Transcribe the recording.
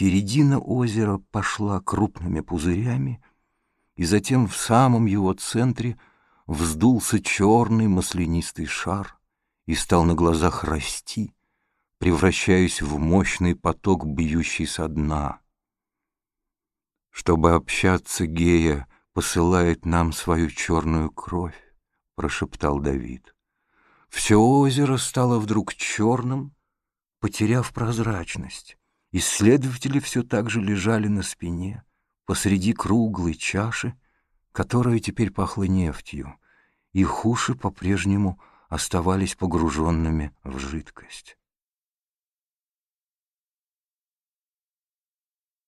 Середина озера пошла крупными пузырями, и затем в самом его центре вздулся черный маслянистый шар и стал на глазах расти, превращаясь в мощный поток, бьющий со дна. Чтобы общаться, Гея посылает нам свою черную кровь, прошептал Давид. Все озеро стало вдруг черным, потеряв прозрачность. Исследователи все так же лежали на спине, посреди круглой чаши, которая теперь пахла нефтью. Их уши по-прежнему оставались погруженными в жидкость.